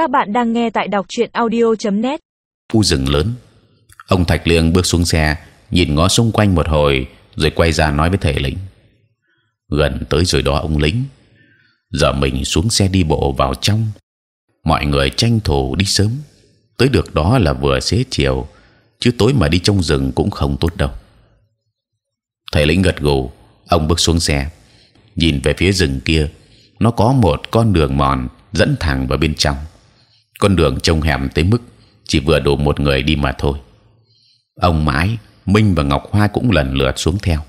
Các bạn đang nghe tại đọc truyện audio.net. u rừng lớn. Ông Thạch Lương bước xuống xe, nhìn ngó xung quanh một hồi, rồi quay ra nói với thầy lĩnh. Gần tới rồi đó ông lính. Giờ mình xuống xe đi bộ vào trong. Mọi người tranh thủ đi sớm. Tới được đó là vừa xế chiều, chứ tối mà đi trong rừng cũng không tốt đâu. Thầy lĩnh gật gù, ông bước xuống xe, nhìn về phía rừng kia. Nó có một con đường mòn dẫn thẳng vào bên trong. Con đường trông hẻm tới mức chỉ vừa đủ một người đi mà thôi. Ông mãi, Minh và Ngọc Hoa cũng lần lượt xuống theo.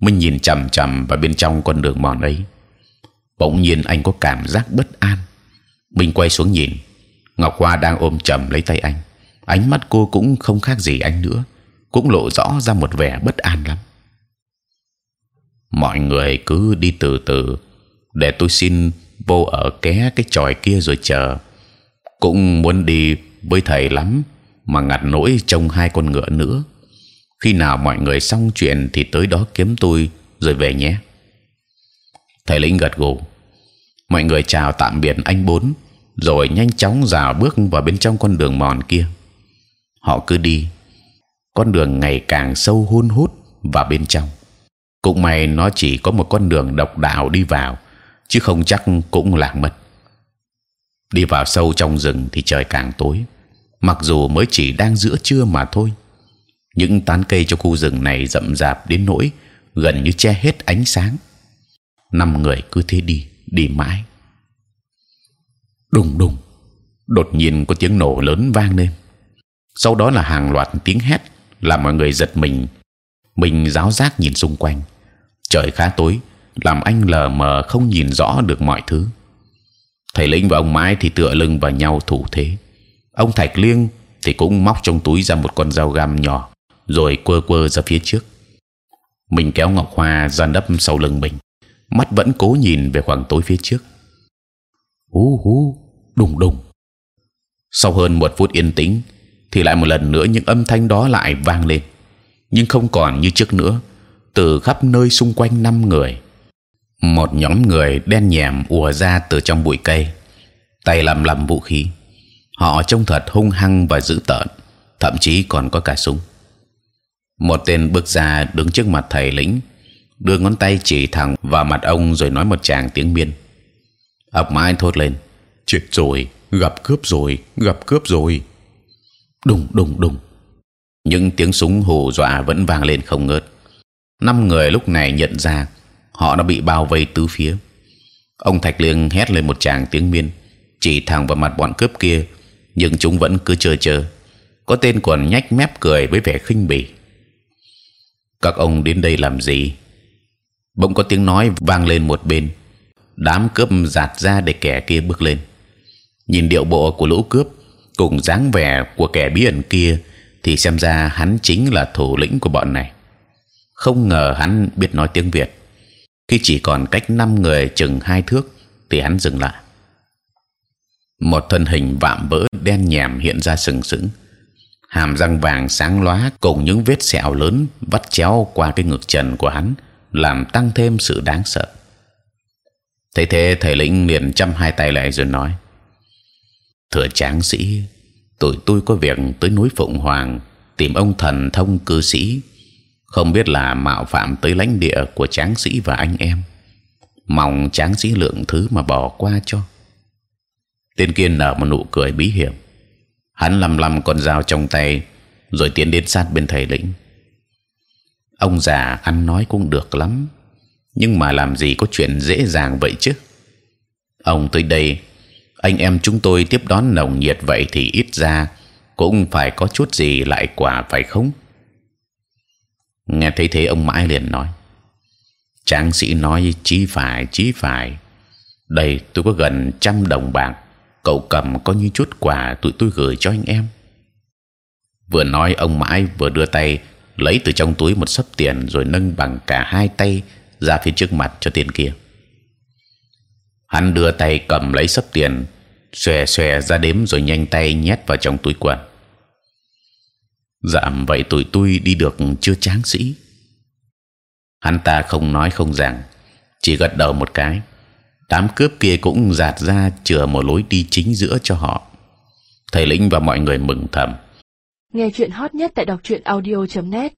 Minh nhìn c h vào bên trong con đường mòn ấy. Bỗng nhiên anh có cảm giác bất an. Minh quay xuống nhìn, Ngọc Hoa đang ôm chầm lấy tay anh. Ánh mắt cô cũng không khác gì anh nữa, cũng lộ rõ ra một vẻ bất an lắm. Mọi người cứ đi từ từ, để tôi xin vô ở ké cái tròi kia rồi chờ. Cũng muốn đi với thầy lắm, mà ngặt nỗi trông hai con ngựa nữa. Khi nào mọi người xong chuyện thì tới đó kiếm tôi rồi về nhé. Thầy lĩnh gật gù. Mọi người chào tạm biệt anh bốn rồi nhanh chóng dào bước vào bên trong con đường mòn kia. Họ cứ đi. Con đường ngày càng sâu hun hút vào bên trong. Cũng may nó chỉ có một con đường độc đạo đi vào chứ không chắc cũng lạc mất đi vào sâu trong rừng thì trời càng tối. Mặc dù mới chỉ đang giữa trưa mà thôi, những tán cây trong khu rừng này rậm rạp đến nỗi gần như che hết ánh sáng. Năm người cứ thế đi đi mãi. Đùng đùng, đột nhiên có tiếng nổ lớn vang lên. Sau đó là hàng loạt tiếng hét, làm mọi người giật mình. Mình giáo giác nhìn xung quanh. Trời khá tối, làm anh lờ mờ không nhìn rõ được mọi thứ thầy lĩnh và ông mãi thì tựa lưng vào nhau thủ thế ông thạch liêng thì cũng móc trong túi ra một con dao găm nhỏ rồi quơ quơ ra phía trước. Mình kéo Ngọc Hoa ra nấp sau lưng mình, mắt vẫn cố nhìn về khoảng tối phía trước. Hú hú, đùng đùng. Sau hơn một phút yên tĩnh, thì lại một lần nữa những âm thanh đó lại vang lên, nhưng không còn như trước nữa. Từ khắp nơi xung quanh năm người, một nhóm người đen nhèm ùa ra từ trong bụi cây, tay lầm lầm vũ khí. Họ trông thật hung hăng và dữ tợn, thậm chí còn có cả súng. Một tên bước ra đứng trước mặt thầy lĩnh đưa ngón tay chỉ thẳng vào mặt ông rồi nói một tràng tiếng miên. "ập mãi thốt lên chết rồi gặp cướp rồi gặp cướp rồi. Đùng đùng đùng. Những tiếng súng hù dọa vẫn vang lên không ngớt. Năm người lúc này nhận ra họ đã bị bao vây tứ phía. Ông thạch liêng hét lên một tràng tiếng miên, chỉ thẳng vào mặt bọn cướp kia, nhưng chúng vẫn cứ chờ chờ có tên còn nhách mép cười với vẻ khinh bỉ. Các ông đến đây làm gì? Bỗng có tiếng nói vang lên một bên. Đám cướp giạt ra để kẻ kia bước lên. Nhìn điệu bộ của lũ cướp, cùng dáng vẻ của kẻ bí ẩn kia, thì xem ra hắn chính là thủ lĩnh của bọn này. Không ngờ hắn biết nói tiếng việt khi chỉ còn cách năm người chừng hai thước thì hắn dừng lại một thân hình vạm vỡ đen nhèm hiện ra sừng sững hàm răng vàng sáng lóa cùng những vết sẹo lớn vắt chéo qua cái ngực trần của hắn làm tăng thêm sự đáng sợ. Thấy thế thầy lĩnh liền chăm hai tay lại rồi nói: Thưa tráng sĩ, tụi tôi có việc tới núi Phụng Hoàng tìm ông thần thông cư sĩ, không biết là mạo phạm tới lãnh địa của tráng sĩ và anh em, mong tráng sĩ lượng thứ mà bỏ qua cho. Tên kiên nở một nụ cười bí hiểm. Hắn lầm lầm con dao trong tay rồi tiến đến sát bên thầy lĩnh. Ông già ăn nói cũng được lắm nhưng mà làm gì có chuyện dễ dàng vậy chứ? Ông tới đây anh em chúng tôi tiếp đón nồng nhiệt vậy thì ít ra cũng phải có chút gì lại quả phải không? Nghe thấy thế ông mãi liền nói, tráng sĩ nói chí phải chí phải. Đây tôi có gần trăm đồng bạc, cậu cầm có như chút quà tụi tôi gửi cho anh em. Vừa nói ông mãi vừa đưa tay lấy từ trong túi một sấp tiền rồi nâng bằng cả hai tay ra phía trước mặt cho tiền kia. Hắn đưa tay cầm lấy sấp tiền, xòe xòe ra đếm rồi nhanh tay nhét vào trong túi quần giảm vậy tụi tôi đi được chưa tráng sĩ? Hắn ta không nói không rằng chỉ gật đầu một cái. Đám cướp kia cũng giạt ra chừa một lối đi chính giữa cho họ. Thầy lĩnh và mọi người mừng thầm. Nghe chuyện hot nhất tại đọc truyện audio .net.